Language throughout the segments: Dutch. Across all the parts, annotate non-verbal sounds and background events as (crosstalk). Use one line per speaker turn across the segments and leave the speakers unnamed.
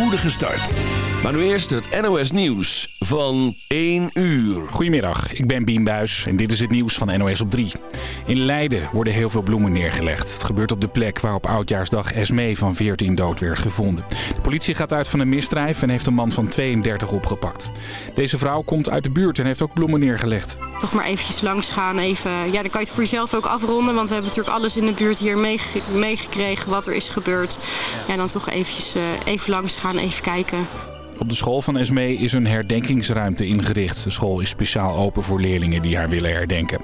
spoedige start. Maar nu eerst het NOS Nieuws van 1 uur.
Goedemiddag, ik ben Bien Buis en dit is het nieuws van NOS op 3. In Leiden worden heel veel bloemen neergelegd. Het gebeurt op de plek waar op Oudjaarsdag Esmee van 14 dood werd gevonden. De politie gaat uit van een misdrijf en heeft een man van 32 opgepakt. Deze vrouw komt uit de buurt en heeft ook bloemen neergelegd.
Toch maar eventjes langs gaan, even, ja, dan kan je het voor jezelf ook afronden. Want we hebben natuurlijk alles in de buurt hier meegekregen wat er is gebeurd. Ja, dan toch eventjes uh, even langs gaan, even kijken.
Op de school van Esmee is een herdenkingsruimte ingericht. De school is speciaal open voor leerlingen die haar willen herdenken.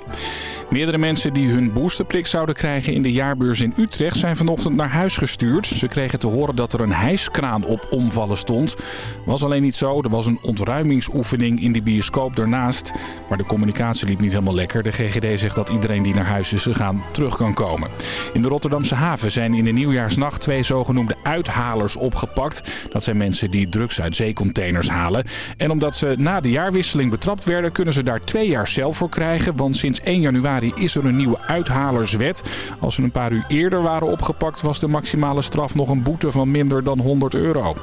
Meerdere mensen die hun boosterprik zouden krijgen in de jaarbeurs in Utrecht zijn vanochtend naar huis gestuurd. Ze kregen te horen dat er een hijskraan op omvallen stond. Was alleen niet zo. Er was een ontruimingsoefening in de bioscoop daarnaast. Maar de communicatie liep niet helemaal lekker. De GGD zegt dat iedereen die naar huis is gegaan terug kan komen. In de Rotterdamse haven zijn in de nieuwjaarsnacht twee zogenoemde uithalers opgepakt. Dat zijn mensen die drugs uit zeecontainers halen. En omdat ze na de jaarwisseling betrapt werden, kunnen ze daar twee jaar cel voor krijgen. Want sinds 1 januari is er een nieuwe uithalerswet. Als ze een paar uur eerder waren opgepakt, was de maximale straf nog een boete van minder dan 100 euro.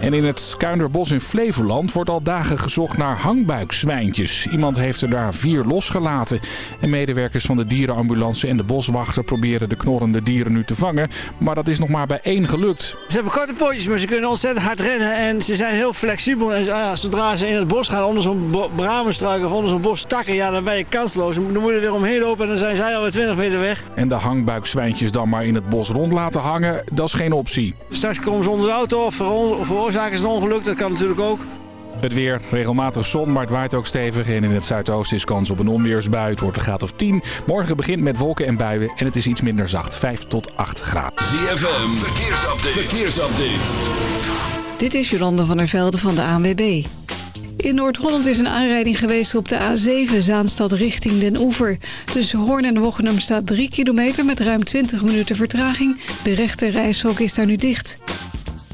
En in het Skuinderbos in Flevoland wordt al dagen gezocht naar hangbuikzwijntjes. Iemand heeft er daar vier losgelaten. En medewerkers van de dierenambulance en de boswachter proberen de knorrende dieren nu te vangen. Maar dat is nog maar bij één gelukt.
Ze hebben korte pootjes, maar ze kunnen ontzettend hard rennen. En ze zijn heel flexibel. En ah, zodra ze in het bos gaan, onder zo'n bramenstruik of onder zo'n bos takken, ja, dan ben je kansloos. Dan moet je er weer omheen lopen en dan zijn zij alweer 20 meter weg.
En de hangbuikzwijntjes dan maar in het bos rond laten hangen, dat is geen optie.
Straks komen ze onder de auto of voor veroorzaken is een ongeluk, dat kan natuurlijk ook.
Het weer, regelmatig zon, maar het waait ook stevig. En in het zuidoosten is kans op een onweersbui. Het wordt een graad of 10. Morgen begint met wolken en buien en het is iets minder zacht. 5 tot 8 graden.
ZFM, verkeersupdate. verkeersupdate.
Dit is Jolande van der Velde van de ANWB. In Noord-Holland is een aanrijding geweest op de A7 Zaanstad richting Den Oever. Tussen Hoorn en Wochenum staat 3 kilometer met ruim 20 minuten vertraging. De rechte reishok is daar nu dicht.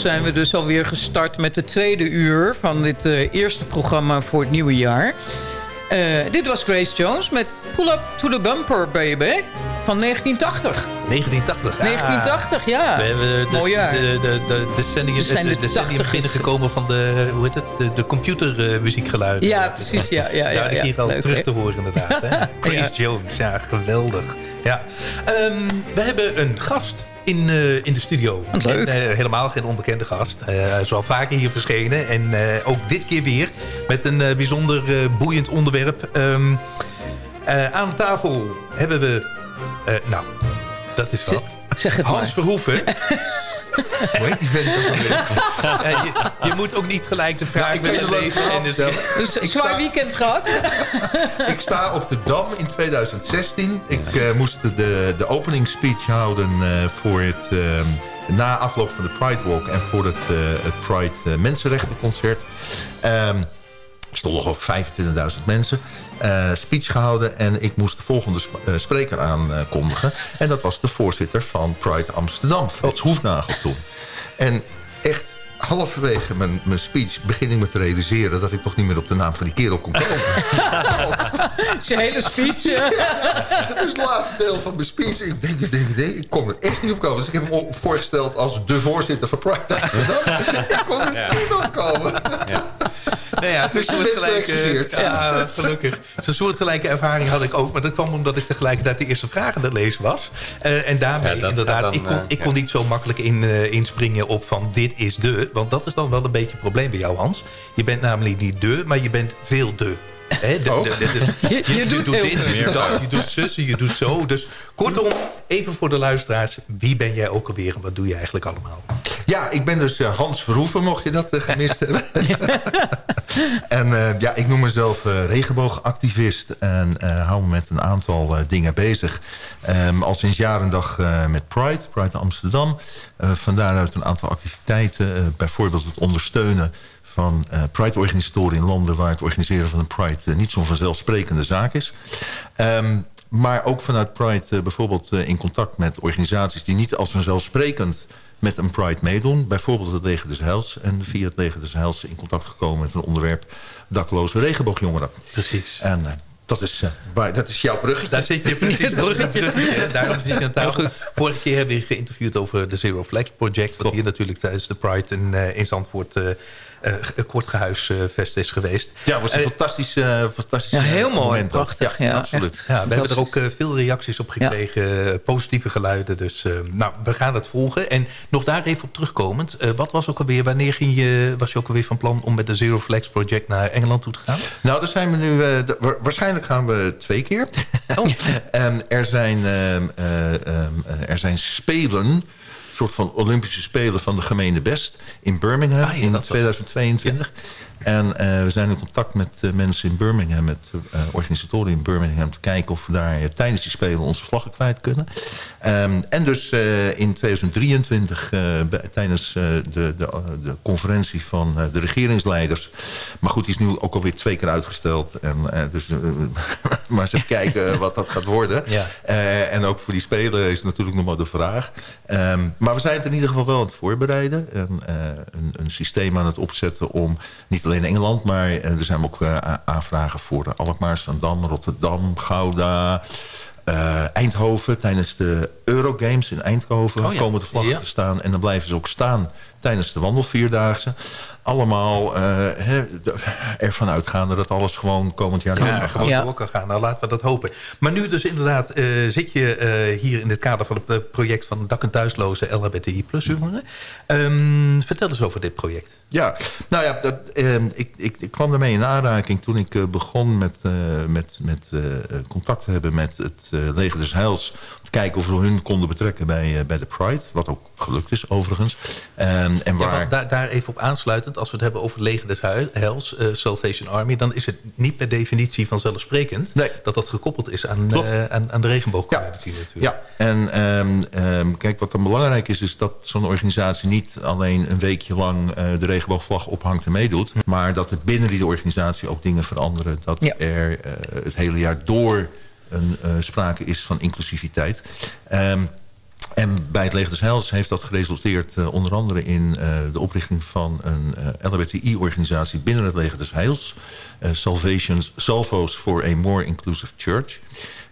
Zijn we dus alweer gestart met de tweede uur... van dit eh, eerste programma voor het nieuwe jaar. Eh, dit was Grace Jones met Pull Up to the Bumper, baby. Van 1980.
1980, ja.
1980, ja.
We hebben dus
Mooi jaar.
de, de, de, decennium, de,
de
decennium binnengekomen van de, hoe heet het, de, de computermuziekgeluiden.
Ja, precies, ja, ja, ja,
Daar
ja.
hier al
Leuk,
terug te horen inderdaad. Hè? (laughs)
Ja.
Jones, ja, geweldig. Ja. Ehm, we hebben een gast in, eh, in de studio. En, eh, helemaal geen onbekende gast. Eh, hij is al vaker hier verschenen. En ook dit keer weer met een bijzonder boeiend onderwerp. Ehm, eh, aan tafel hebben we... nou, dat is wat.
Zeg het
Hans
maar.
Verhoeven. (laughs) Hoe heet die vent? Ja, je, je moet ook niet gelijk de vraag
je
willen lezen. En dus.
Dus een
Ik
zwaar
sta-
weekend gehad. (laughs)
Ik sta op de Dam in 2016. Ik eh, moest de, de opening speech houden eh, voor het... eh, na afloop van de Pride Walk en voor het, eh, het Pride eh, Mensenrechtenconcert. Ehm, er stonden ongeveer 25.000 mensen. Eh, speech gehouden en ik moest de volgende sp- eh, spreker aankondigen. en dat was de voorzitter van Pride Amsterdam, Frits Hoefnagel toen. En echt halverwege mijn, mijn speech begin ik me te realiseren... dat ik toch niet meer op de naam van die kerel kon komen. (laughs)
Je hele speech.
dus het laatste deel van mijn speech. Ik denk, ik denk, ik denk, ik kon er echt niet op komen. Dus ik heb hem voorgesteld als de voorzitter van Pride Amsterdam. ik kon er
Ja.
niet op komen.
Nou ja,
Dus (laughs)
soortgelijke-. Ja, gelukkig. Zo'n soortgelijke ervaring had ik ook. Maar dat kwam omdat ik tegelijkertijd de eerste vraag aan het lezen was. Eh, en daarmee
Ja,
inderdaad,
dan,
ik, kon,
eh,
ik kon niet zo makkelijk in, eh, inspringen op van dit is de. Want dat is dan wel een beetje het probleem bij jou, Hans. Je bent namelijk niet de, maar je bent veel de. Hè, de- de- de- dus (laughs)
Je- je doet
dit, je doet dat, je doet zussen, je doet zo. Dus kortom, even voor de luisteraars. Wie ben jij ook alweer en wat doe je eigenlijk allemaal?
Ja, ik ben dus eh, Hans Verhoeven, mocht je dat eh, gemist (laughs) hebben. (laughs) en eh, ja, ik noem mezelf eh, regenboogactivist en eh, hou me met een aantal eh, dingen bezig. Ehm, al sinds jaar en dag eh, met Pride, Pride Amsterdam. Eh van daaruit een aantal activiteiten, eh, bijvoorbeeld het ondersteunen van eh, Pride-organisatoren in landen... waar het organiseren van een Pride eh, niet zo'n vanzelfsprekende zaak is. Ehm, maar ook vanuit Pride eh, bijvoorbeeld in contact met organisaties... die niet als vanzelfsprekend met een Pride meedoen. Bijvoorbeeld het Leger des Heils. En via het Leger des Heils in contact gekomen met een onderwerp... dakloze regenboogjongeren.
Precies.
En dat, is, waar, dat is jouw bruggetje.
Daar zit je precies. Bruggetje. (laughs) Daarom zit je aan tafel. Vorige keer hebben we je geïnterviewd over de Zero Flags Project. Wat hier natuurlijk tijdens de Pride in, eh, in Zandvoort... kort gehuisvest is geweest.
Ja, was een
Eh,
fantastisch, eh fantastisch
Ja, heel
eh,
mooi,
moment
prachtig, ja,
absoluut.
echt. Ja, we hebben er ook eh, veel reacties op gekregen, eh, positieve geluiden. Dus eh, nou, we gaan het volgen. En nog daar even op terugkomend. eh, wat was ook alweer, wanneer ging je, was je ook alweer van plan om met de Zero Flags Project naar Engeland toe te gaan?
Nou, daar zijn we nu. eh, waarschijnlijk gaan we twee keer. (laughs) En er zijn, ehm, eh, ehm, eh, er zijn spelen. Soort van Olympische Spelen van de gemeente Best in Birmingham
Ah, ja,
in
dat was-
2022. En eh, we zijn in contact met eh, mensen in Birmingham, met eh, organisatoren in Birmingham, te kijken of we daar tijdens die Spelen onze vlaggen kwijt kunnen. Ehm, en dus in 2023, eh, bij- tijdens de, de, de conferentie van de regeringsleiders. Maar goed, die is nu ook alweer twee keer uitgesteld. En, dus, (laughs) maar eens even kijken wat dat gaat worden.
Ja.
En ook voor die Spelen is natuurlijk nog maar de vraag. Ehm, maar we zijn het in ieder geval wel aan het voorbereiden. En, een, een systeem aan het opzetten om niet alleen Engeland... maar eh, er zijn ook eh, aanvragen voor de Alkmaar, Zandam, Rotterdam, Gouda... eh, Eindhoven tijdens de Eurogames in Eindhoven
Oh ja.
komen de vlaggen
Ja.
te staan. En dan blijven ze ook staan tijdens de wandelvierdaagse. Allemaal eh, hè, ervan uitgaande dat alles gewoon komend jaar door
Ja, gewoon kan gaan. Nou, laten we dat hopen. Maar nu dus inderdaad eh, zit je eh, hier in het kader van het project... van dak- en thuisloze LHBTI plus jongeren. Ehm, vertel eens over dit project.
Ja, nou ja, dat, ehm, ik, ik, ik kwam daarmee in aanraking toen ik begon met, eh, met, met eh, contact te hebben met het eh, Leger des Heils. Om te kijken of we hun konden betrekken bij, bij de Pride. Wat ook gelukt is overigens. Ehm, en
Ja,
waar...
daar, daar even op aansluitend, als we het hebben over leger des Hui- Heils, eh, Salvation Army... dan is het niet per definitie vanzelfsprekend dat dat gekoppeld is aan, eh, aan, aan de regenboogcommunity natuurlijk.
Ja, en ehm, ehm, kijk, wat dan belangrijk is... is dat zo'n organisatie niet alleen een weekje lang eh, de regenboogvlag ophangt en meedoet... maar dat er binnen die organisatie ook dingen veranderen. Dat er het hele jaar door een sprake is van inclusiviteit. Ehm, en bij het Leger des Heils heeft dat geresulteerd eh, onder andere in eh, de oprichting van een eh, LHBTI-organisatie binnen het Leger des Heils. Salvations, Salvo's for a More Inclusive Church.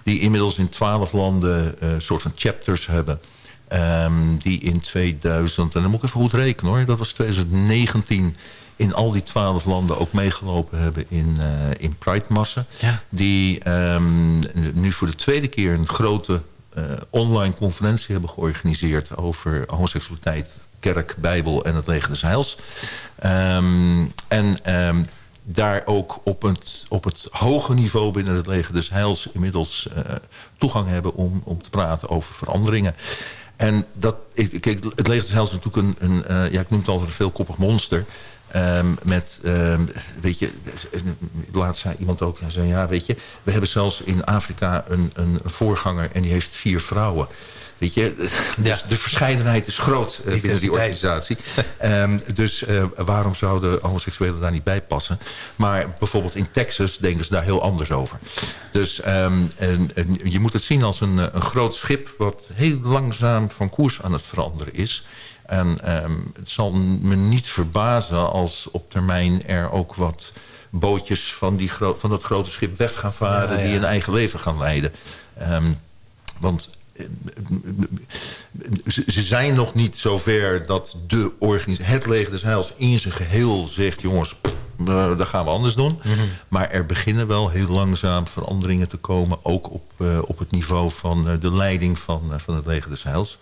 Die inmiddels in twaalf landen een soort van chapters hebben. Ehm, die in 2000, en dan moet ik even goed rekenen hoor, dat was 2019 in al die twaalf landen ook meegelopen hebben in, in Pride-massen. Die ehm, nu voor de tweede keer een grote online conferentie hebben georganiseerd... over homoseksualiteit, kerk, bijbel en het leger des heils. Ehm, en ehm, daar ook op het, op het hoge niveau binnen het leger des heils... inmiddels eh, toegang hebben om, om te praten over veranderingen. En dat, kijk, het leger des heils is natuurlijk een, een eh, ja, ik noem het altijd een veelkoppig monster... Ehm, met, ehm, weet je, laatst zei iemand ook, zei, ja, weet je, we hebben zelfs in Afrika een, een voorganger en die heeft vier vrouwen. Weet je, dus de verscheidenheid is groot eh, binnen die organisatie. Ehm, dus eh, waarom zouden homoseksuelen daar niet bij passen? Maar bijvoorbeeld in Texas denken ze daar heel anders over. Dus en, en je moet het zien als een, eh, een groot schip... wat heel langzaam van koers aan het veranderen is... En ehm, het zal me niet verbazen als op termijn er ook wat bootjes van, die van dat grote schip weg gaan varen...
Ja, ja.
die een eigen leven gaan leiden. Ehm, want eh, ze zijn nog niet zover dat de organisatie, het leger des heils in zijn geheel zegt... jongens, eh, dat gaan we anders doen.
Mhm.
Maar er beginnen wel heel langzaam veranderingen te komen. Ook op, eh, op het niveau van de leiding van, van het leger des Heils.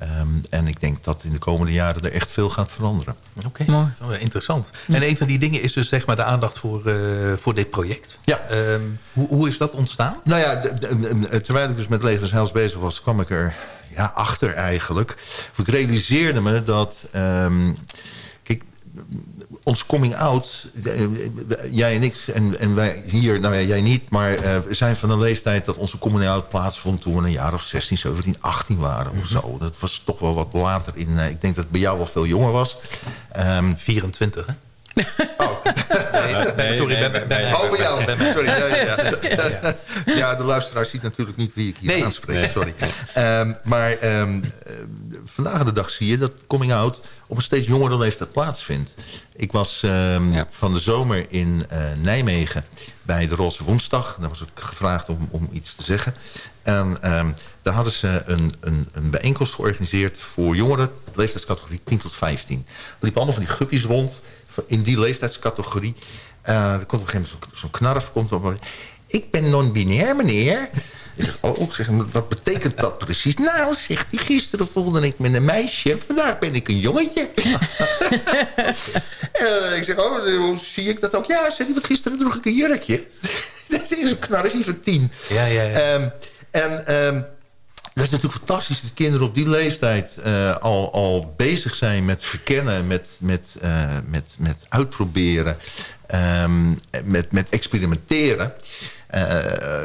Ehm, en ik denk dat in de komende jaren er echt veel gaat veranderen.
Oké, Wel interessant. En een van die dingen is dus zeg maar de aandacht voor, eh, voor dit project.
Ja.
Ehm, hoe, hoe is dat ontstaan?
Nou ja, de- terwijl ik dus met Leger des Heils bezig was... kwam ik er ja, achter eigenlijk. Of ik realiseerde me dat... ehm, kijk, ons coming out... eh, jij en ik en, en wij hier... Nou ja, jij niet, maar eh, we zijn van een leeftijd... dat onze coming out plaatsvond toen we een jaar of 16, 17, 18 waren of zo. Dat was toch wel wat later in... eh, ik denk dat het bij jou wel veel jonger was. Ehm
24, hè? (laughs)
Nee,
sorry, bij- bij- bij-
Oh, bij jou.
bij mij.
Sorry. (laughs) Ja, ja, ja. ja, de luisteraar ziet natuurlijk niet wie ik hier
Nee.
aanspreek.
Nee.
Sorry. Ehm, maar ehm, eh, vandaag de dag zie je dat coming out op een steeds jongere leeftijd plaatsvindt. Ik was ehm, van de zomer in eh, Nijmegen bij de Roze Woensdag. Daar was ik gevraagd om, om iets te zeggen. En ehm, daar hadden ze een, een, een bijeenkomst georganiseerd voor jongeren, leeftijdscategorie 10 tot 15. Er liepen allemaal van die guppies rond in die leeftijdscategorie. Eh, er komt op een gegeven moment zo'n knarf. Komt op, ik ben non-binair, meneer. Ik zeg, oh, zeg, wat betekent dat precies? Nou, zegt hij, gisteren voelde ik me een meisje. Vandaag ben ik een jongetje. (laughs) Eh, ik zeg, oh, hoe zie ik dat ook? Ja, zegt hij, want gisteren droeg ik een jurkje. (laughs) dat is een knarfje van tien.
Ja, ja, ja.
Ehm, en ehm, dat is natuurlijk fantastisch dat kinderen op die leeftijd eh, al, al bezig zijn met verkennen, met, met, eh, met, met uitproberen, ehm, met, met experimenteren. Eh,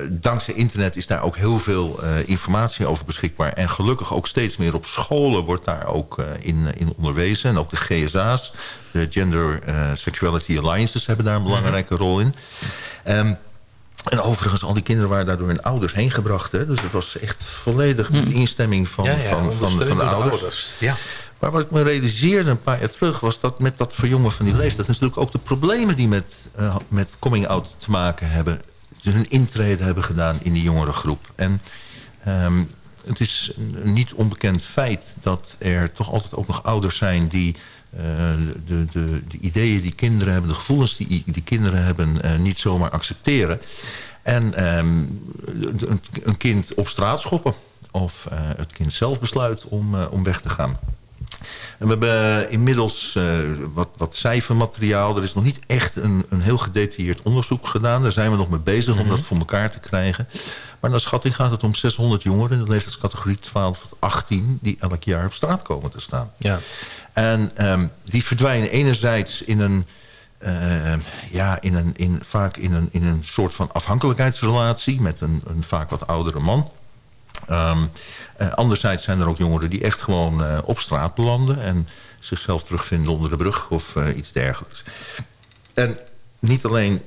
dankzij internet is daar ook heel veel informatie over beschikbaar. En gelukkig ook steeds meer op scholen wordt daar ook in, in onderwezen. En ook de GSA's, de Gender Sexuality Alliances, hebben daar een belangrijke rol in. Ehm, en overigens, al die kinderen waren daardoor hun ouders heen gebracht. Hè? Dus het was echt volledig met instemming van,
Ja, ja,
van, van, van de ouders.
ouders. Ja.
Maar wat ik me realiseerde een paar jaar terug... was dat met dat verjongen van die leeftijd... natuurlijk ook de problemen die met, eh, met coming-out te maken hebben... hun intrede hebben gedaan in die jongere groep. En ehm, het is een niet onbekend feit... dat er toch altijd ook nog ouders zijn die... eh, de, de, de ideeën die kinderen hebben, de gevoelens die, die kinderen hebben... eh, niet zomaar accepteren. En ehm, een, een kind op straat schoppen. Of eh, het kind zelf besluit om, om weg te gaan. En we hebben inmiddels wat, wat cijfermateriaal. Er is nog niet echt een, een heel gedetailleerd onderzoek gedaan. Daar zijn we nog mee bezig om dat voor elkaar te krijgen. Maar naar schatting gaat het om 600 jongeren in de leeftijdscategorie 12 tot 18... die elk jaar op straat komen te staan.
Ja.
En ehm, die verdwijnen enerzijds in een... eh, ja, in een, in, vaak in een, in een soort van afhankelijkheidsrelatie... met een, een vaak wat oudere man. Ehm, eh, anderzijds zijn er ook jongeren die echt gewoon eh, op straat belanden... en zichzelf terugvinden onder de brug of eh, iets dergelijks. En niet alleen...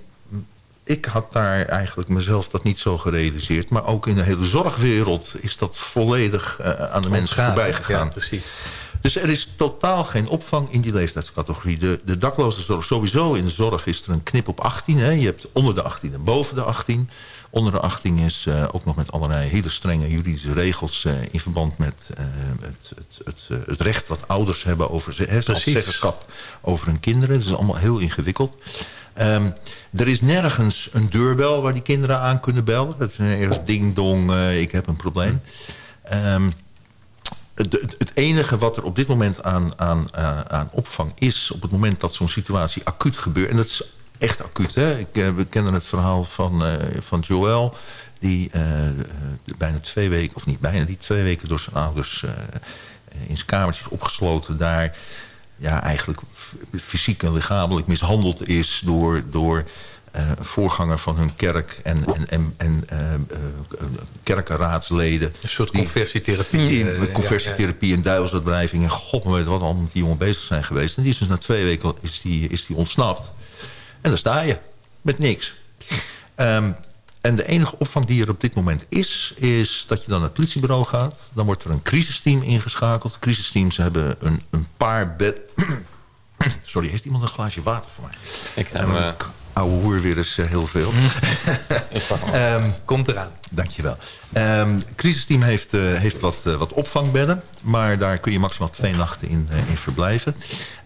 Ik had daar eigenlijk mezelf dat niet zo gerealiseerd... maar ook in de hele zorgwereld is dat volledig aan de mensen voorbij
Ja,
gegaan.
precies.
Dus er is totaal geen opvang in die leeftijdscategorie. De, de dakloze sowieso in de zorg is er een knip op 18. Hè. Je hebt onder de 18 en boven de 18. Onder de 18 is eh, ook nog met allerlei hele strenge juridische regels... eh, in verband met eh, het, het, het, het recht wat ouders hebben over hè, zeggenschap over hun kinderen. Dat is allemaal heel ingewikkeld. Ehm, er is nergens een deurbel waar die kinderen aan kunnen bellen. Dat is ergens ding dong, eh, ik heb een probleem. Ehm, het, het- enige wat er op dit moment aan, aan, eh, aan opvang is... op het moment dat zo'n situatie acuut gebeurt... en dat is echt acuut, hè? Ik, eh, we kennen het verhaal van, eh, van Joël... die bijna twee weken, of niet bijna... die twee weken door zijn ouders in zijn kamertje is opgesloten daar... ja, eigenlijk fysiek en lichamelijk mishandeld is... door, door voorganger van hun kerk en, en, en, en eh, eh, kerkenraadsleden.
Een soort conversietherapie.
die
eh,
met conversietherapie en duivelsbedrijving en god weet wat allemaal met die jongen bezig zijn geweest. En die is dus na twee weken is die, is die ontsnapt. En daar sta je. Met niks. Ehm, en de enige opvang die er op dit moment is... is dat je dan naar het politiebureau gaat. Dan wordt er een crisisteam ingeschakeld. Crisisteams hebben een, een paar bed... (clears throat) Sorry, heeft iemand een glaasje water voor mij?
Ik ga
Hebben
hem,
ouwe hoer weer eens eh, heel veel. (laughs) Ehm,
Komt eraan.
Dankjewel. Ehm crisisteam heeft, eh, heeft wat, eh, wat opvangbedden. Maar daar kun je maximaal twee nachten in, in verblijven.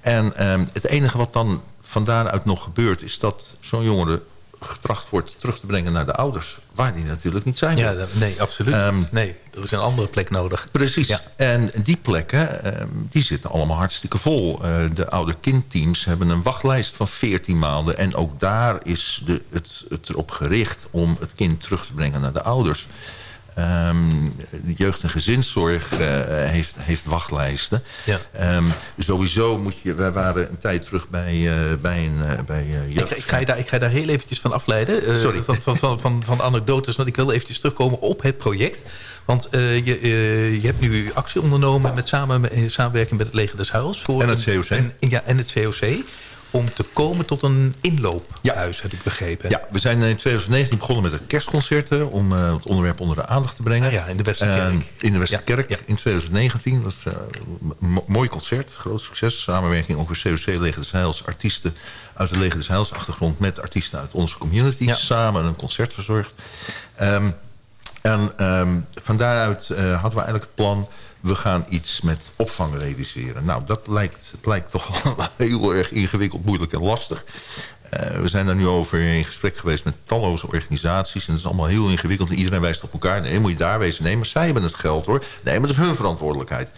En ehm, het enige wat dan van daaruit nog gebeurt... is dat zo'n jongere getracht wordt terug te brengen naar de ouders. Waar die natuurlijk niet zijn.
Ja, nee, absoluut.
Ehm,
nee, er is een andere plek nodig.
Precies. En die plekken, ehm, die zitten allemaal hartstikke vol. Eh, de ouder-kindteams hebben een wachtlijst van 14 maanden. En ook daar is de, het, het erop gericht om het kind terug te brengen naar de ouders. Ehm, de jeugd- en gezinszorg eh, heeft, heeft wachtlijsten.
Ja.
Ehm, sowieso moet je... Wij waren een tijd terug bij, eh, bij een uh, bij, uh,
ik, ik, ga je daar, ik ga je daar heel eventjes van afleiden.
Sorry.
Van, van, van, van, van anekdotes. Want ik wil eventjes terugkomen op het project. Want je, je hebt nu actie ondernomen met samen, in samenwerking met het Leger des Huils. Voor
en het COC.
Een, ja, en het COC. Om te komen tot een inloophuis, ja. heb ik begrepen.
Ja, we zijn in 2019 begonnen met het kerstconcerten... om uh, het onderwerp onder de aandacht te brengen.
Ah ja, in de Westerkerk.
in de Westerkerk ja, in 2019. Dat was een mooi concert, groot succes. Samenwerking ook weer COC, Leger des Heils, artiesten uit de Leger des Heils achtergrond... met artiesten uit onze community. Samen een concert verzorgd. Um, en um, van daaruit uh, hadden we eigenlijk het plan... we gaan iets met opvang realiseren. Nou, dat lijkt, het lijkt toch (laughs) wel heel erg ingewikkeld, moeilijk en lastig. Uh, we zijn daar nu over in gesprek geweest met talloze organisaties. En dat is allemaal heel ingewikkeld. En iedereen wijst op elkaar. Nee, moet je daar wezen. Nee, maar zij hebben het geld hoor. Nee, maar dat is hun verantwoordelijkheid.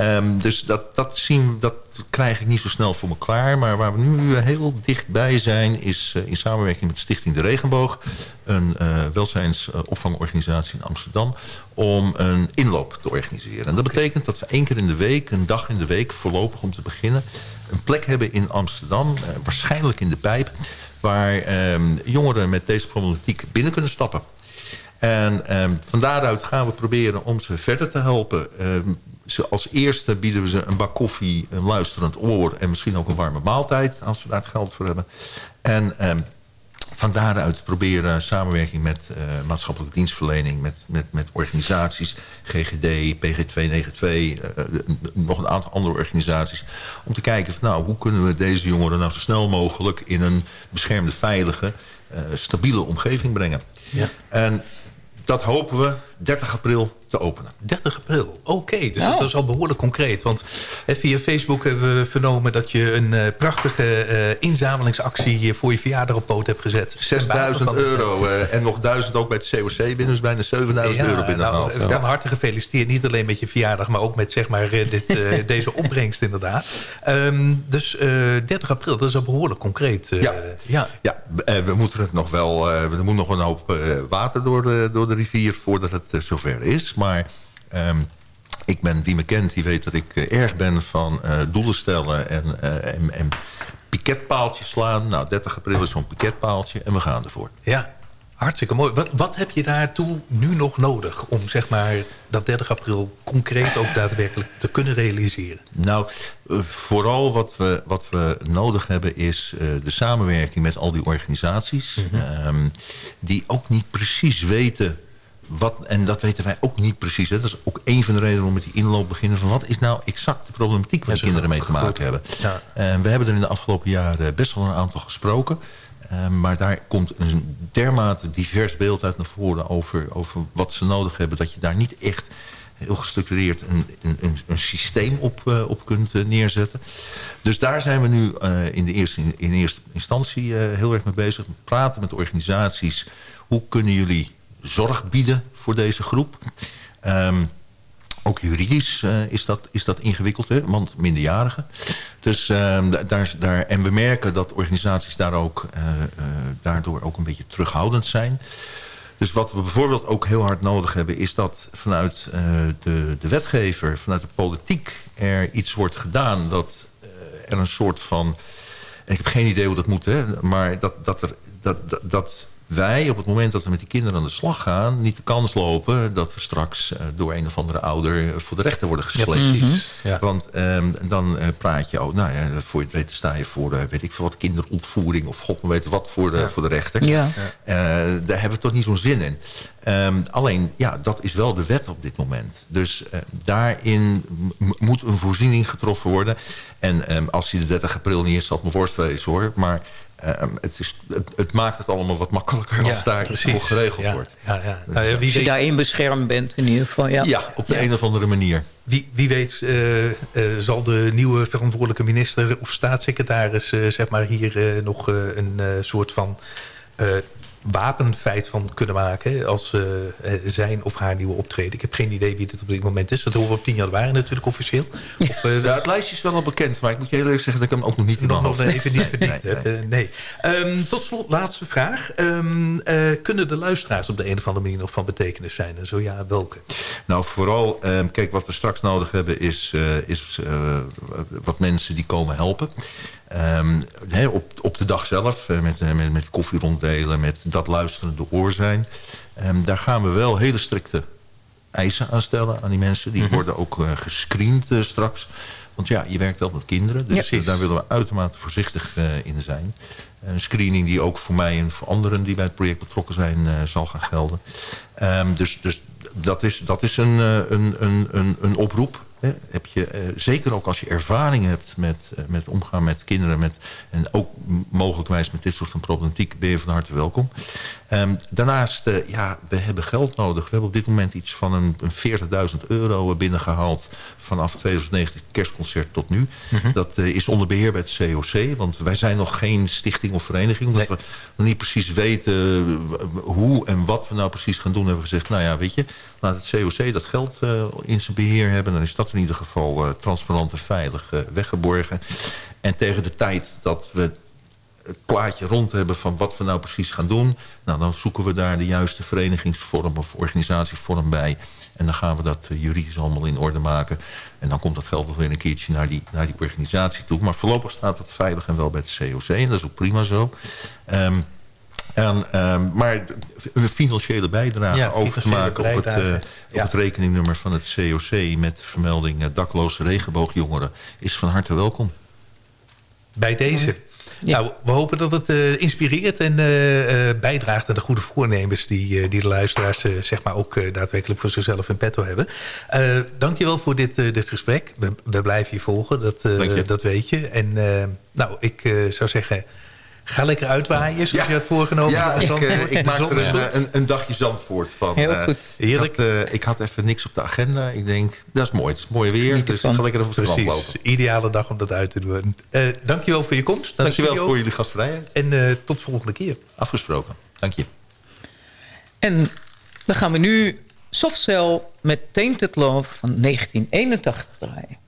Um, dus dat, dat, zien, dat krijg ik niet zo snel voor me klaar. Maar waar we nu heel dichtbij zijn... is uh, in samenwerking met Stichting De Regenboog... een uh, welzijnsopvangorganisatie in Amsterdam... om een inloop te organiseren. En dat betekent dat we één keer in de week... een dag in de week voorlopig om te beginnen... een plek hebben in Amsterdam, uh, waarschijnlijk in de pijp... waar um, jongeren met deze problematiek binnen kunnen stappen. En um, van daaruit gaan we proberen om ze verder te helpen. Ze als eerste bieden we ze een bak koffie, een luisterend oor... en misschien ook een warme maaltijd, als we daar geld voor hebben. En van daaruit proberen samenwerking met uh, maatschappelijke dienstverlening... Met, met, met organisaties, GGD, PG292... Uh, nog een aantal andere organisaties... om te kijken van nou, hoe kunnen we deze jongeren nou zo snel mogelijk... in een beschermde, veilige, uh, stabiele omgeving brengen.
Ja.
En dat hopen we 30 april te openen.
30 april, oké. Okay, dus oh. dat is al behoorlijk concreet. Want via Facebook hebben we vernomen dat je een uh, prachtige uh, inzamelingsactie voor je verjaardag op poot hebt gezet.
6000 euro uh, en nog 1000 ook bij het COC binnen. Dus bijna 7000
ja,
euro binnengehaald.
Nou, van ja. harte gefeliciteerd. Niet alleen met je verjaardag, maar ook met zeg maar, dit, (laughs) deze opbrengst inderdaad. Um, dus 30 april, dat is al behoorlijk concreet.
ja,
ja.
ja we moeten het nog wel... er moet nog een hoop water door de, door de rivier voordat het zover is. Maar um, ik ben, wie me kent, die weet dat ik uh, erg ben van uh, doelen stellen en, uh, en, en piketpaaltjes slaan. Nou, 30 april is zo'n piketpaaltje en we gaan ervoor.
Ja, hartstikke mooi. Wat, wat heb je daartoe nu nog nodig om zeg maar, dat 30 april concreet ook daadwerkelijk te kunnen realiseren?
Nou, vooral wat we, wat we nodig hebben is de samenwerking met al die organisaties. Mm -hmm. um, die ook niet precies weten wat, en dat weten wij ook niet precies. Hè. Dat is ook een van de redenen om met die inloop beginnen. Van wat is nou exact de problematiek waar ja, kinderen mee te maken hebben.
Ja.
We hebben er in de afgelopen jaren best wel een aantal gesproken. Uh, maar daar komt een dermate divers beeld uit naar voren over, over wat ze nodig hebben. Dat je daar niet echt heel gestructureerd een, een, een systeem op, uh, op kunt uh, neerzetten. Dus daar zijn we nu in, de eerste, in eerste instantie heel erg mee bezig. Praten met organisaties. Hoe kunnen jullie zorg bieden voor deze groep. Um, ook juridisch uh, is, dat, is dat ingewikkeld, hè? want minderjarigen. Dus, uh, daar, daar, en we merken dat organisaties daar ook, uh, daardoor ook een beetje terughoudend zijn. Dus wat we bijvoorbeeld ook heel hard nodig hebben... is dat vanuit de, de wetgever, vanuit de politiek... er iets wordt gedaan dat er een soort van... ik heb geen idee hoe dat moet, hè, maar dat, dat er... dat, dat, dat wij op het moment dat we met die kinderen aan de slag gaan... niet de kans lopen dat we straks uh, door een of andere ouder voor de rechter worden gesleept.
Ja, Ja.
Want ehm, dan eh, praat je, oh, nou ja, voor je weet sta je voor, eh, weet ik veel wat, kinderontvoering of god maar weet wat voor de,
Ja.
voor de rechter.
Ja.
Eh, daar hebben we toch niet zo'n zin in. Ehm, alleen, ja, dat is wel de wet op dit moment. Dus eh, daarin moet een voorziening getroffen worden. En ehm, als hij de 30 april niet is, zal het me worst wezen hoor. Maar ehm, het, is, het, het maakt het allemaal wat makkelijker
Ja,
als daar
precies.
voor geregeld
Ja,
wordt.
ja, ja.
Dus,
Nou ja,
eh,
wie
Als je
weet-
daarin beschermd bent in ieder geval. Ja,
ja, op de een of andere manier.
Wie, wie weet eh, eh, zal de nieuwe verantwoordelijke minister of staatssecretaris... eh, zeg maar hier eh, nog eh, een eh, soort van eh, wapenfeit van kunnen maken... als eh, eh, zijn of haar nieuwe optreden. Ik heb geen idee wie dit op dit moment is. Dat horen we op 10 januari natuurlijk officieel. Of, eh,
Ja, het lijstje is wel al bekend, maar ik moet je heel eerlijk zeggen dat ik hem ook nog niet in
nog, even niet verdiept (laughs)
Nee,
heb.
nee.
Eh, nee. Ehm, tot slot, laatste vraag. Ehm, eh, kunnen de luisteraars op de een of andere manier nog van betekenis zijn? En zo ja, welke?
Nou, vooral, ehm, kijk, wat we straks nodig hebben is, is wat mensen die komen helpen. Ehm, op, op de dag zelf, eh, met, eh, met, met koffie ronddelen, met dat luisterende oor zijn. Ehm, daar gaan we wel hele strikte eisen aan stellen aan die mensen. Die
Mhm.
worden ook eh, gescreend straks. Want ja, je werkt wel met kinderen. Dus
Ja.
daar willen we uitermate voorzichtig in zijn. Een screening die ook voor mij en voor anderen die bij het project betrokken zijn... zal gaan gelden. Ehm, dus dus dat is, dat is een, een, een, een, een oproep. Heb je, eh, zeker ook als je ervaring hebt met, eh, met omgaan met kinderen... Met, en ook mogelijkwijs met dit soort van problematiek... ben je van harte welkom. Ehm, daarnaast, eh, ja, we hebben geld nodig. We hebben op dit moment iets van een, een 40.000 euro eh, binnengehaald... vanaf 2019 kerstconcert tot nu.
Mhm.
Dat eh, is onder beheer bij het COC. Want wij zijn nog geen stichting of vereniging. Omdat we nog niet precies weten eh, hoe en wat we nou precies gaan doen... hebben we gezegd, nou ja, weet je... laat het COC dat geld eh, in zijn beheer hebben. Dan is dat in ieder geval transparant en veilig weggeborgen. En tegen de tijd dat we het plaatje rond hebben van wat we nou precies gaan doen. Nou, dan zoeken we daar de juiste verenigingsvorm of organisatievorm bij. En dan gaan we dat eh, juridisch allemaal in orde maken. En dan komt dat geld nog weer een keertje naar die, naar die organisatie toe. Maar voorlopig staat dat veilig en wel bij het COC. En dat is ook prima zo. Ehm, en, ehm, maar een financiële bijdrage
Ja,
over te maken op het, eh, op het rekeningnummer van het COC... met de vermelding eh, dakloze regenboogjongeren... is van harte welkom.
Bij deze. Nou, we hopen dat het eh, inspireert en eh, eh, bijdraagt aan de goede voornemens... die, die de luisteraars zeg maar ook daadwerkelijk voor zichzelf in petto hebben. Dankjewel voor dit, dit gesprek. We, we blijven je volgen, dat, dat weet je. En nou, ik zou zeggen, ga lekker uitwaaien zoals je had voorgenomen.
Ja, ik, eh, ik maak er
Zonder
een, een, een dagje Zandvoort van.
Heel
Eh,
goed.
Heerlijk. Ik had, eh, ik had even niks op de agenda. Ik denk, dat is mooi. Het is mooi weer. Dus ik ga lekker over het strand
Precies,
lopen.
ideale dag om dat uit te doen. Eh dankjewel voor je komst.
Dankjewel voor jullie gastvrijheid.
En eh, tot de volgende keer.
Afgesproken. Dank je.
En dan gaan we nu Softcell met Tainted Love van 1981 draaien.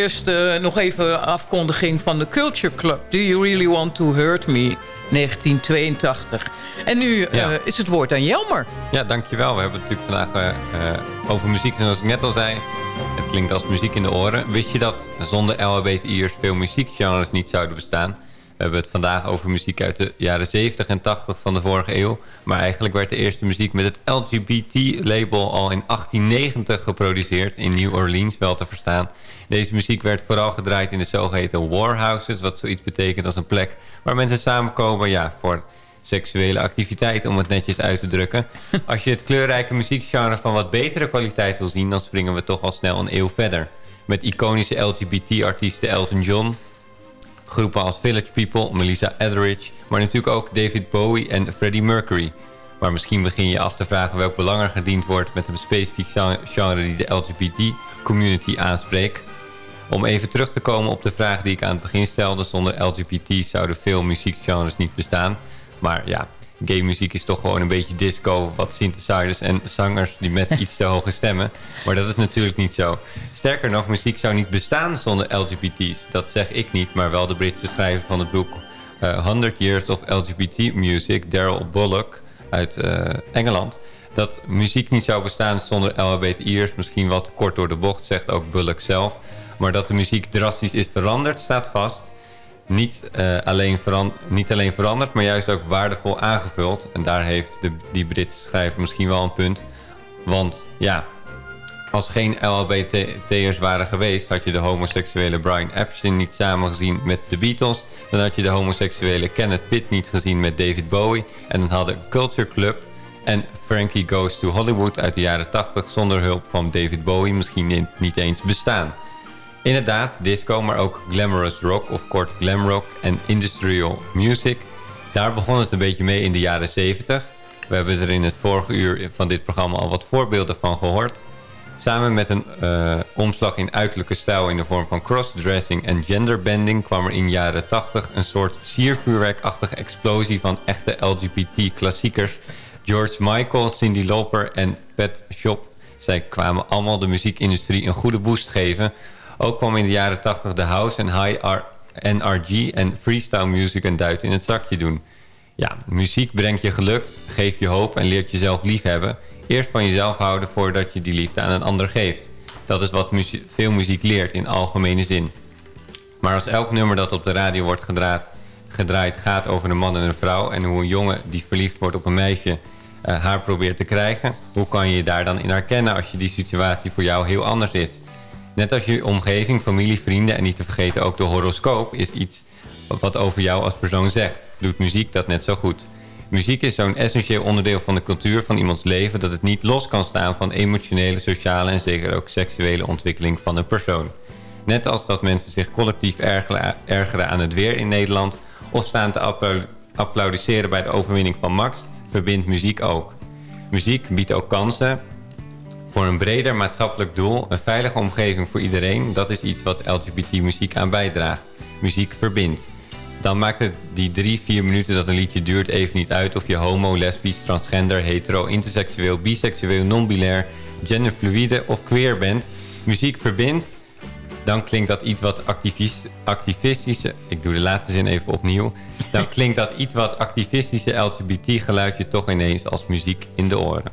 eerst eh, nog even afkondiging van de Culture Club. Do You Really Want To Hurt Me? 1982. En nu eh, is het woord aan Jelmer.
Ja, dankjewel. We hebben het natuurlijk vandaag eh, over muziek. Zoals ik net al zei, het klinkt als muziek in de oren. Wist je dat zonder LHBTI'ers veel muziekgenres niet zouden bestaan? We hebben het vandaag over muziek uit de jaren 70 en 80 van de vorige eeuw. Maar eigenlijk werd de eerste muziek met het LGBT-label al in 1890 geproduceerd. In New Orleans wel te verstaan. Deze muziek werd vooral gedraaid in de zogeheten warhouses. Wat zoiets betekent als een plek waar mensen samenkomen ja, voor seksuele activiteit, om het netjes uit te drukken. (laughs) Als je het kleurrijke muziekgenre van wat betere kwaliteit wil zien... dan springen we toch al snel een eeuw verder. Met iconische LGBT-artiesten Elton John... groepen als Village People, Melissa Etheridge... maar natuurlijk ook David Bowie en Freddie Mercury. Maar misschien begin je af te vragen welk belang er gediend wordt... met een specifiek genre die de LGBT-community aanspreekt... Om even terug te komen op de vraag die ik aan het begin stelde... zonder LGBT zouden veel muziekgenres niet bestaan... Maar ja, gay muziek is toch gewoon een beetje disco, wat synthesizers en zangers die met (laughs) iets te hoge stemmen. Maar dat is natuurlijk niet zo. Sterker nog, muziek zou niet bestaan zonder LGBT's. Dat zeg ik niet, maar wel de Britse schrijver van het boek uh, 100 Years of LGBT Music, Daryl Bullock uit uh, Engeland. Dat muziek niet zou bestaan zonder LHBTI'ers, misschien wat kort door de bocht, zegt ook Bullock zelf. Maar dat de muziek drastisch is veranderd, staat vast niet, uh, alleen niet alleen veranderd, maar juist ook waardevol aangevuld. En daar heeft de, die Britse schrijver misschien wel een punt. Want ja, als geen LHBT'ers waren geweest... had je de homoseksuele Brian Epstein niet samengezien met de Beatles... dan had je de homoseksuele Kenneth Pitt niet gezien met David Bowie... en dan hadden Culture Club en Frankie Goes to Hollywood uit de jaren 80... zonder hulp van David Bowie misschien niet eens bestaan... Inderdaad, disco, maar ook glamorous rock of kort glamrock en industrial music. Daar begon het een beetje mee in de jaren 70. We hebben er in het vorige uur van dit programma al wat voorbeelden van gehoord. Samen met een uh, omslag in uiterlijke stijl in de vorm van crossdressing en genderbending... kwam er in jaren 80 een soort siervuurwerkachtige explosie van echte LGBT-klassiekers. George Michael, Cyndi Lauper en Pet Shop. Zij kwamen allemaal de muziekindustrie een goede boost geven... Ook kwam in de jaren 80 de house en high R NRG en freestyle music een duit in het zakje doen. Ja, muziek brengt je geluk, geeft je hoop en leert jezelf liefhebben. Eerst van jezelf houden voordat je die liefde aan een ander geeft. Dat is wat veel muziek leert in algemene zin. Maar als elk nummer dat op de radio wordt gedraaid, gedraaid gaat over een man en een vrouw... en hoe een jongen die verliefd wordt op een meisje uh, haar probeert te krijgen... hoe kan je je daar dan in herkennen als je die situatie voor jou heel anders is? Net als je omgeving, familie, vrienden en niet te vergeten ook de horoscoop... is iets wat over jou als persoon zegt. Doet muziek dat net zo goed. Muziek is zo'n essentieel onderdeel van de cultuur van iemands leven... dat het niet los kan staan van emotionele, sociale en zeker ook seksuele ontwikkeling van een persoon. Net als dat mensen zich collectief ergeren aan het weer in Nederland... of staan te applaudisseren bij de overwinning van Max... verbindt muziek ook. Muziek biedt ook kansen voor een breder maatschappelijk doel, een veilige omgeving voor iedereen... dat is iets wat LGBT-muziek aan bijdraagt. Muziek verbindt. Dan maakt het die drie, vier minuten dat een liedje duurt even niet uit... of je homo, lesbisch, transgender, hetero, interseksueel, biseksueel, non-binair... genderfluide of queer bent. Muziek verbindt. Dan klinkt dat iets wat activistische... Ik doe de laatste zin even opnieuw. Dan klinkt dat iets wat activistische LGBT-geluidje toch ineens als muziek in de oren.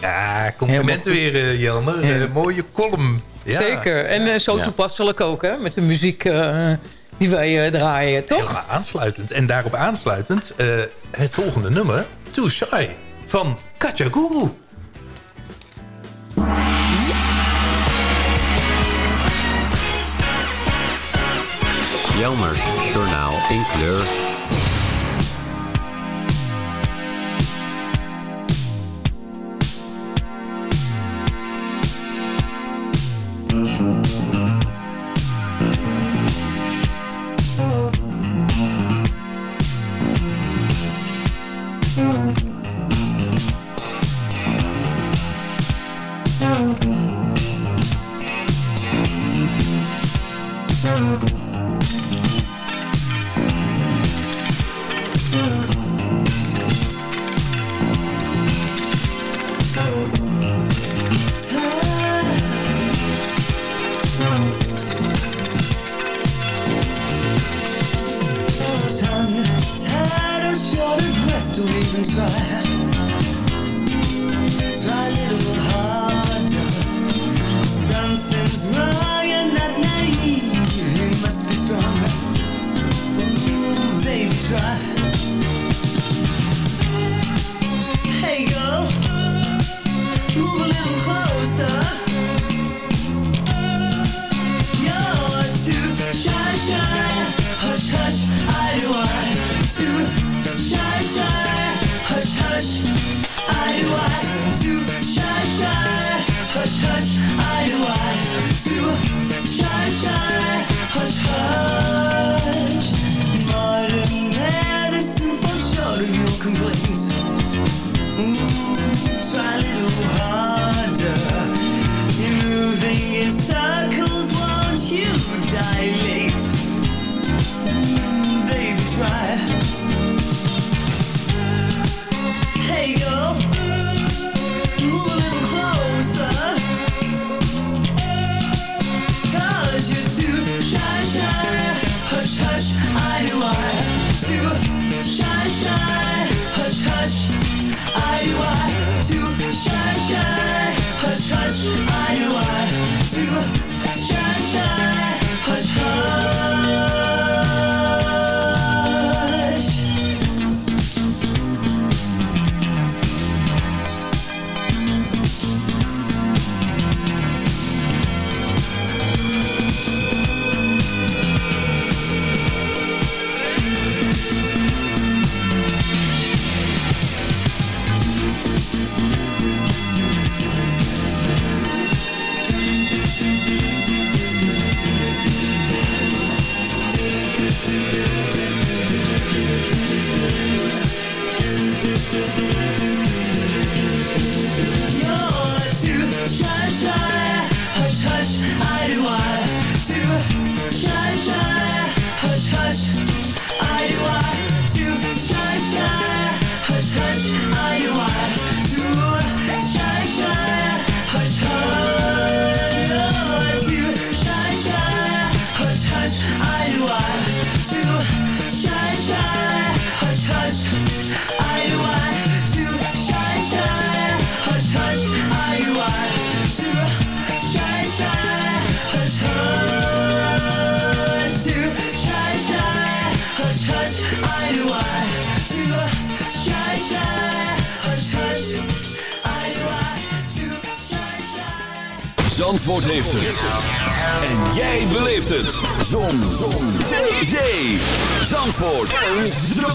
Ja, complimenten weer, uh, Jelmer. Ja. Uh, mooie column.
Ja. Zeker. En uh, zo toepasselijk ook, hè? Met de muziek die wij draaien, toch?
Helemaal aansluitend. En daarop aansluitend het volgende nummer. Too Shy van Katja Google.
Jelmers Journaal in kleur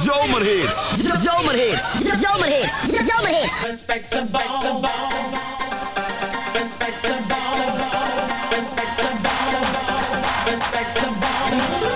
Zomerhits.
Zomerhits. Zomerhits. Zomerhits.
Respect the. Respect the ball. Respect the ball. Respect the.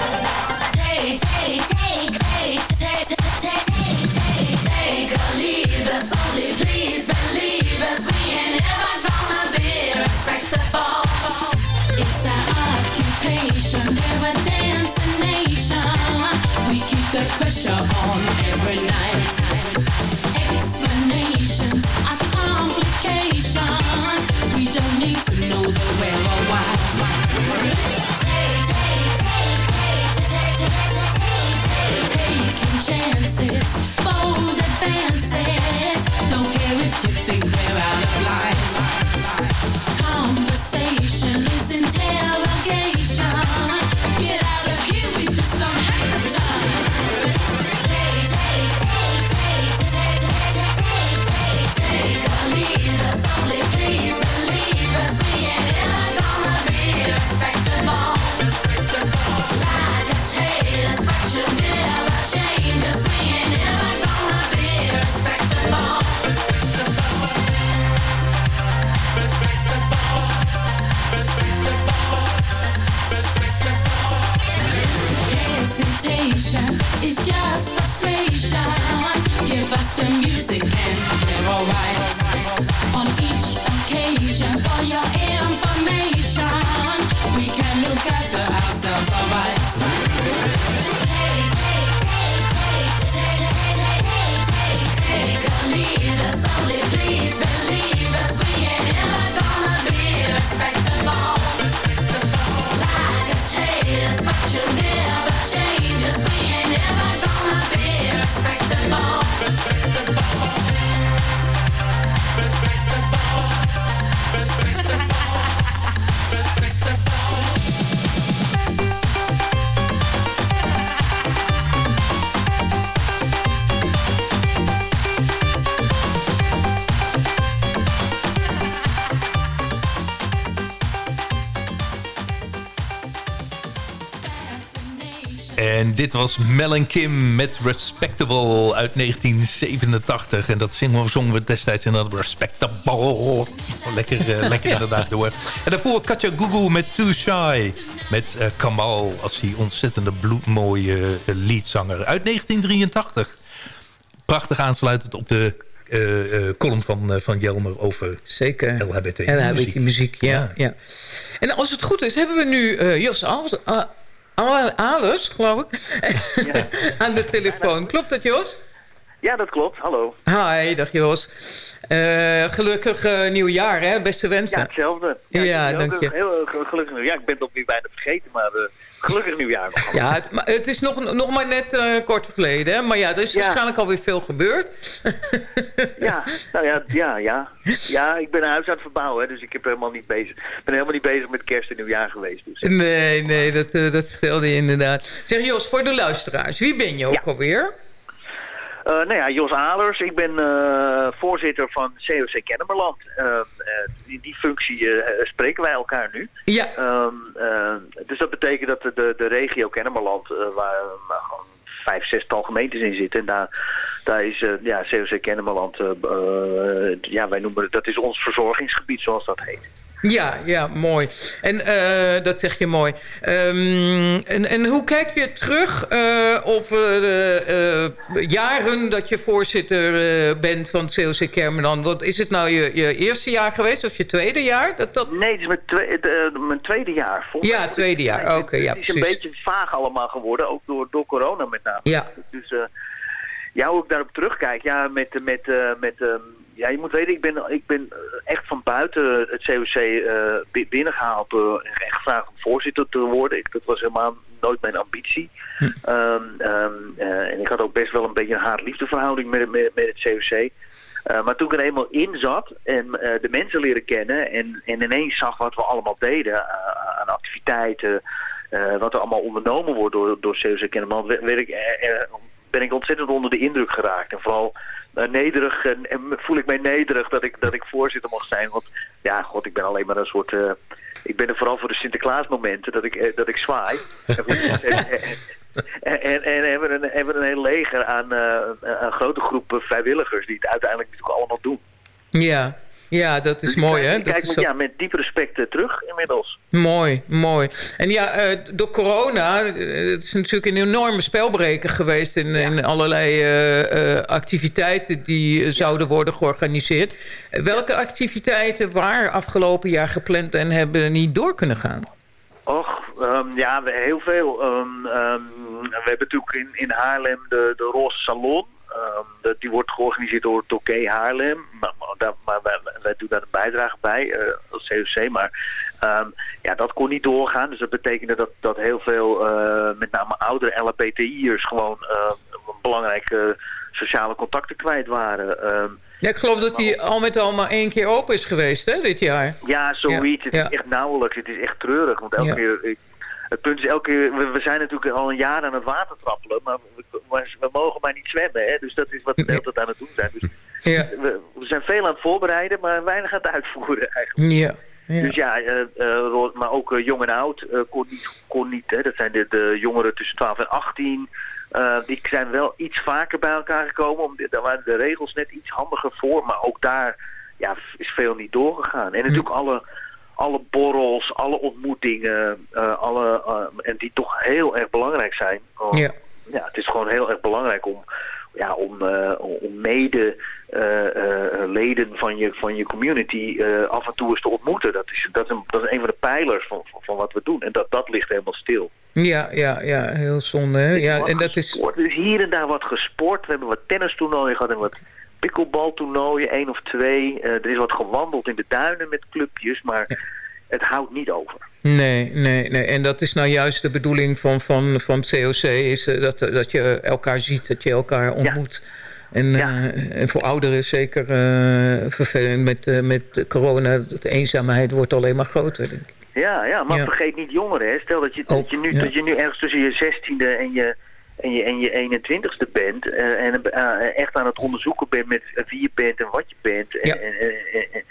Dit was Mel en Kim met Respectable uit 1987. En dat zingen we, zongen we destijds inderdaad Respectable. Oh, lekker, eh, (laughs) lekker inderdaad door. En daarvoor Katja Gugu met Too Shy. Met eh, Kamal als die ontzettende bloedmooie eh, leadzanger uit 1983. Prachtig aansluitend op de column van, van Jelmer over
Zeker.
LHBT
LHBT muziek, ja,
Ja.
ja. En als het goed is, hebben we nu Jos Als, Alers, geloof ik, (laughs) aan de telefoon. Klopt dat, Jos?
Ja, dat klopt. Hallo.
Hi, dag Jos. Eh, gelukkig eh, nieuwjaar, hè? Beste wensen.
Ja, hetzelfde.
Ja,
heel-
dank je.
Heel, heel gelukkig nieuwjaar. Ik ben het ook weer bijna vergeten, maar eh, gelukkig nieuwjaar nog. (laughs)
Ja, het, maar het is nog, nog maar net kort geleden, hè? Maar ja, er is waarschijnlijk alweer veel gebeurd. (laughs)
Ja, nou ja, ja, ja. Ja, ik ben een huis aan het verbouwen, hè, dus ik heb helemaal niet bezig, ben helemaal niet bezig met kerst en nieuwjaar geweest. Dus.
Nee, nee, dat, dat vertelde je inderdaad. Zeg Jos, voor de luisteraars, wie ben je ook alweer?
Eh, nou ja, Jos Alers. Ik ben eh, voorzitter van COC Kennemerland. Eh, eh, in die functie spreken wij elkaar nu.
Ja.
Ehm, eh, dus dat betekent dat de, de, de regio Kennemerland, waar gewoon vijf, zestal gemeentes in zitten. En daar, daar is ja, COC Kennemerland, ja, wij noemen het, dat is ons verzorgingsgebied zoals dat heet.
Ja, ja, mooi. En eh, dat zeg je mooi. Ehm, en, en hoe kijk je terug eh, op eh, jaren dat je voorzitter bent van het COC Kermeland? Wat, is het nou je, je eerste jaar geweest of je tweede jaar? Dat, dat...
Nee, het is mijn, twe- eh, mijn tweede jaar. volgens
Ja, tweede jaar. Oké, ja,
het is een
precies.
beetje vaag allemaal geworden, ook door, door corona met name.
Ja.
Dus ja, hoe ik daarop terugkijk, ja, met, met, met ehm, ja, je moet weten, ik ben, ik ben eh, echt van buiten het COC eh, bi- binnengehaald door en gevraagd om voorzitter te worden. Ik, dat was helemaal nooit mijn ambitie. Ehm, ehm, eh, en ik had ook best wel een beetje een haat-liefdeverhouding met, met, met het COC. Eh, maar toen ik er eenmaal in zat en eh, de mensen leren kennen en, en ineens zag wat we allemaal deden eh, aan activiteiten, eh, wat er allemaal ondernomen wordt door, door COC Kennemerland, eh, eh, ben ik ontzettend onder de indruk geraakt. En vooral eh, nederig en, en voel ik mij nederig dat ik, dat ik voorzitter mocht zijn. Want ja, god, ik ben alleen maar een soort... eh, ik ben er vooral voor de Sinterklaasmomenten dat ik, eh, dat ik zwaai. (laughs) En, en, en hebben een, hebben een heel leger aan eh, een grote groep vrijwilligers die het uiteindelijk natuurlijk allemaal doen.
Ja, ja dat is mooi, hè?
Kijk
is
ja, met diep respect eh, terug inmiddels.
Mooi, mooi. En ja, eh, door corona, eh, het is natuurlijk een enorme spelbreker geweest... in, in allerlei activiteiten die zouden worden georganiseerd. Welke activiteiten waren afgelopen jaar gepland en hebben niet door kunnen gaan?
Och, ehm, ja, heel veel. Ehm, ehm, we hebben natuurlijk in, in Haarlem de, de Roze Salon. Dat, die wordt georganiseerd door Toké Haarlem. Maar, maar, daar- maar wij, wij doen daar een bijdrage bij eh, als COC. Maar ehm, ja, dat kon niet doorgaan. Dus dat betekende dat, dat heel veel, eh, met name oudere LHBTI'ers... gewoon eh, belangrijke sociale contacten kwijt waren. Ehm,
Ja, ik geloof dat die al met al maar één keer open is geweest, hè, dit jaar.
ja, zoiets. Het
Ja.
is echt nauwelijks. Het is echt treurig. Want elke
Ja.
keer... Ik, het punt is, elke keer... We, we zijn natuurlijk al een jaar aan het water trappelen. Maar we, maar we mogen maar niet zwemmen. Hè? Dus dat is wat we de hele tijd aan het doen zijn. Dus
Ja.
we, we zijn veel aan het voorbereiden, maar weinig aan het uitvoeren eigenlijk.
Ja. ja.
Dus ja, eh, eh, maar ook eh, jong en oud kon niet. Kon niet hè? Dat zijn de, de jongeren tussen 12 en 18. Eh, die zijn wel iets vaker bij elkaar gekomen. Om, daar waren de regels net iets handiger voor. Maar ook daar ja, is veel niet doorgegaan. En natuurlijk alle, alle borrels, alle ontmoetingen. eh, alle, eh, en die toch heel erg belangrijk zijn. Oh,
Ja.
ja, het is gewoon heel erg belangrijk om, ja, om, eh, om mede leden van je, van je community af en toe eens te ontmoeten. Dat is, dat is, een, dat is een van de pijlers van, van, van wat we doen. En dat, dat ligt helemaal stil.
Ja, ja, ja, heel zonde. Hè? Ja, en dat is...
Er is hier en daar wat gesport. We hebben wat tennistoernooien gehad en wat pickleballtoernooien, één of twee. Eh, er is wat gewandeld in de duinen met clubjes, maar het houdt niet over.
Nee, nee, nee. En dat is nou juist de bedoeling van, van, van het COC... Is, eh, dat, dat je elkaar ziet, dat je elkaar ontmoet. En, eh, en voor ouderen zeker eh, vervelend met, eh, met corona. De eenzaamheid wordt alleen maar groter, denk ik.
Ja, ja maar vergeet niet jongeren. Hè. Stel dat je, dat, je nu, dat je nu ergens tussen je zestiende en je, en je, en je 21ste bent... eh, en eh, echt aan het onderzoeken bent met wie je bent en wat je bent. En,
Ja.
en-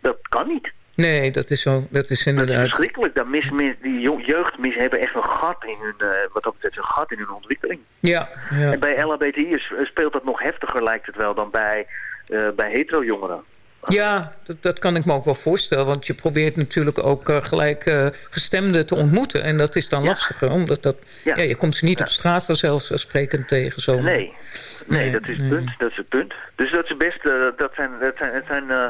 dat kan niet.
Nee, dat is, zo, dat is
Dat is
inderdaad...
verschrikkelijk. Dan mis, mis, die jeugdmis hebben echt een gat in hun, eh, wat dat betreft, een gat in hun ontwikkeling.
Ja, ja.
En bij LHBTI'ers speelt dat nog heftiger, lijkt het wel, dan bij, eh, bij hetero-jongeren.
Ja, dat, dat kan ik me ook wel voorstellen. Want je probeert natuurlijk ook eh, gelijk gestemden te ontmoeten. En dat is dan lastiger. Omdat dat, ja. je komt ze niet op straat vanzelfsprekend tegen. Zo.
Nee, nee,
Nee,
dat is het
nee.
punt. Dat is het punt. Dus dat is best, dat zijn, dat zijn, het zijn, eh,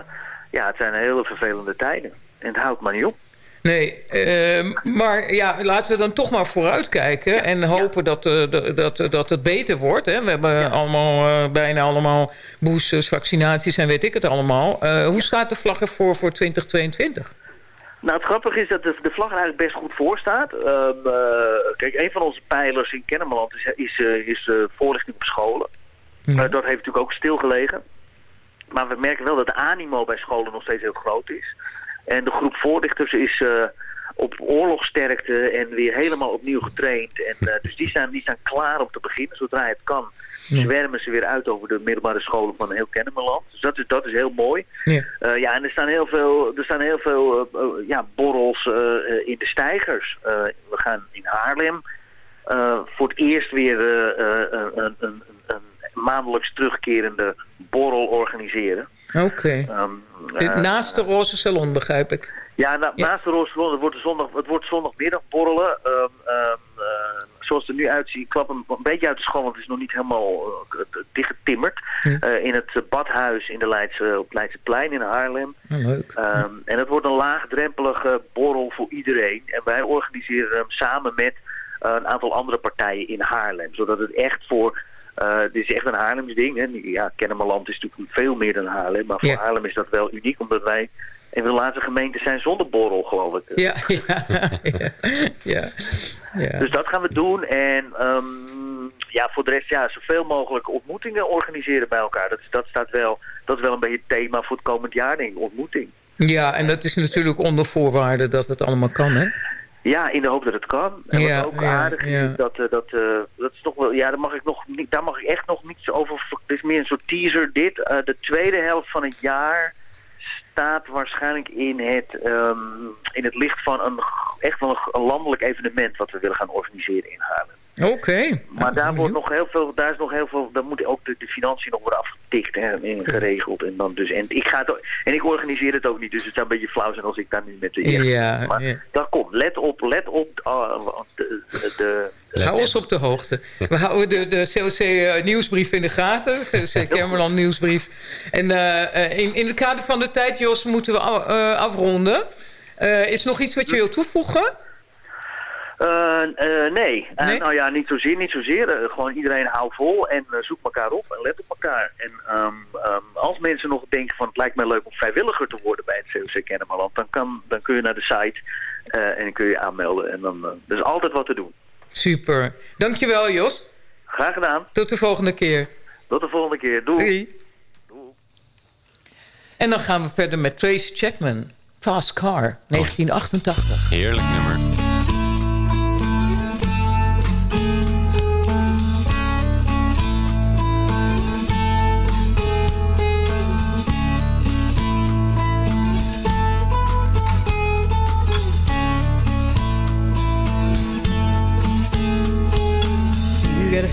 ja, het zijn hele vervelende tijden. En het houdt maar niet op.
Nee, ehm, maar ja, laten we dan toch maar vooruitkijken. En hopen dat, eh, de- dat, dat het beter wordt. Hè. We hebben allemaal, eh, bijna allemaal boosters, vaccinaties en weet ik het allemaal. Eh, hoe staat de vlag ervoor voor 2022?
Nou, het grappige is dat de, de vlag er eigenlijk best goed voor staat. Ehm, eh, kijk, een van onze pijlers in Kennemerland is, is, is voorlichting op scholen. Dat heeft natuurlijk ook stilgelegen. Maar we merken wel dat de animo bij scholen nog steeds heel groot is. En de groep voorlichters is eh, op oorlogsterkte en weer helemaal opnieuw getraind. En, eh, dus die staan, die staan klaar om te beginnen. Zodra het kan, zwermen ze weer uit over de middelbare scholen van heel Kennemerland. Dus dat is, dat is heel mooi.
Ja.
Eh, ja, en er staan heel veel, er staan heel veel ja, borrels in de stijgers. We gaan in Haarlem voor het eerst weer een, een, een, een maandelijks terugkerende borrel organiseren.
Oké.
Ehm,
Dit
eh,
Naast de Roze Salon, begrijp ik.
ja, na- naast de Roosalon, het wordt, zondag, het wordt zondagmiddag borrelen. Ehm, ehm, eh, zoals het er nu uitziet, klap hem een beetje uit de school, want het is nog niet helemaal uh, dichtgetimmerd. Eh, in het eh, badhuis in de Leidse, op Leidseplein in Haarlem.
Oh, leuk.
Ehm, en het wordt een laagdrempelige borrel voor iedereen. En wij organiseren hem samen met eh, een aantal andere partijen in Haarlem. Zodat het echt voor... eh, dit is echt een Haarlems ding. Hè. Ja, Kennemerland is natuurlijk veel meer dan Haarlem. Maar voor
Ja.
Haarlem is dat wel uniek. Omdat wij een van de laatste gemeenten zijn zonder borrel, geloof ik. (laughs)
Ja, ja, ja.
Dus dat gaan we doen. En ehm, ja, voor de rest, ja, zoveel mogelijk ontmoetingen organiseren bij elkaar. Dat, dat, staat wel, dat is wel een beetje het thema voor het komend jaar, denk ik. Ontmoeting.
Ja, en dat is natuurlijk onder voorwaarde dat het allemaal kan, hè?
Ja, in de hoop dat het kan. En
Ja,
wat ook aardig is,
ja.
is dat, eh, dat, eh, dat is toch wel, ja, daar mag ik nog niet, daar mag ik echt nog niets over. ver- Het is meer een soort teaser. Dit, eh, de tweede helft van het jaar staat waarschijnlijk in het, ehm, in het licht van een echt wel een, een landelijk evenement wat we willen gaan organiseren in Haarlem.
Oké.
Maar daar wordt nog heel veel, daar is nog heel veel, daar moet ook de, de financiën nog worden afgetikt en, en geregeld. En dan dus, en ik ga het en ik organiseer het ook niet, dus het zou een beetje flauw zijn als ik daar nu met de eerste.
Ja,
maar
ja.
dat komt. Let op, let op uh, de, de,
Hou ons op de hoogte. We houden de, de COC-nieuwsbrief in de gaten. (laughs) De COC Kermeland nieuwsbrief. En eh, eh, in, in het kader van de tijd, Jos, moeten we eh, afronden. Eh, is er nog iets wat je wil toevoegen?
Eh, eh, nee. Eh, nou ja, niet zozeer, niet zozeer. Gewoon iedereen hou vol en zoek elkaar op en let op elkaar. En ehm, ehm, als mensen nog denken van het lijkt mij leuk om vrijwilliger te worden bij het COC Kennemerland, dan, kan, dan kun je naar de site eh, en dan kun je je aanmelden. En dan, er is altijd wat te doen.
Super. Dankjewel, Jos.
Graag gedaan.
Tot de volgende keer.
Tot de volgende keer. Doei.
Doei. En dan gaan we verder met Tracy Chapman. Fast Car, 1988.
Heerlijk nummer.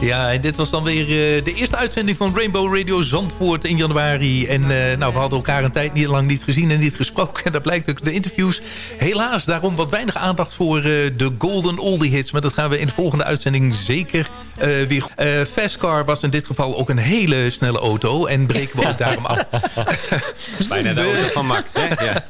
Ja, en dit was dan weer eh, de eerste uitzending van Rainbow Radio Zandvoort in januari. En eh, nou, we hadden elkaar een tijd niet lang niet gezien en niet gesproken. (laughs) En dat blijkt ook de interviews. Helaas, daarom wat weinig aandacht voor eh, de Golden Oldie Hits. Maar dat gaan we in de volgende uitzending zeker weer... Fastcar was in dit geval ook een hele snelle auto. En breken we ook (laughs) daarom af. (laughs)
Bijna de auto van Max, hè? Ja.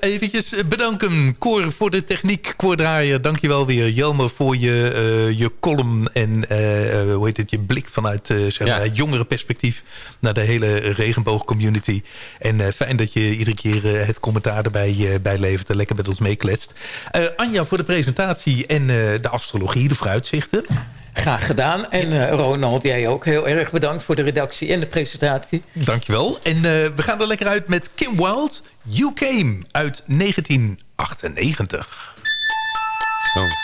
Eventjes bedanken, Cor, voor de techniek. Cor Draaier, dankjewel weer. Jelmer voor je, je column en uh, hoe heet het, je blik vanuit zeg maar, het jongere perspectief... naar de hele regenboogcommunity. En fijn dat je iedere keer het commentaar erbij bij levert... en lekker met ons meekletst. Anja voor de presentatie en de astrologie, de vooruitzichten.
Graag gedaan. En uh, Ronald, jij ook heel erg bedankt voor de redactie en de presentatie.
Dankjewel. En uh, we gaan er lekker uit met Kim Wilde, You Came uit 1998.
Zo.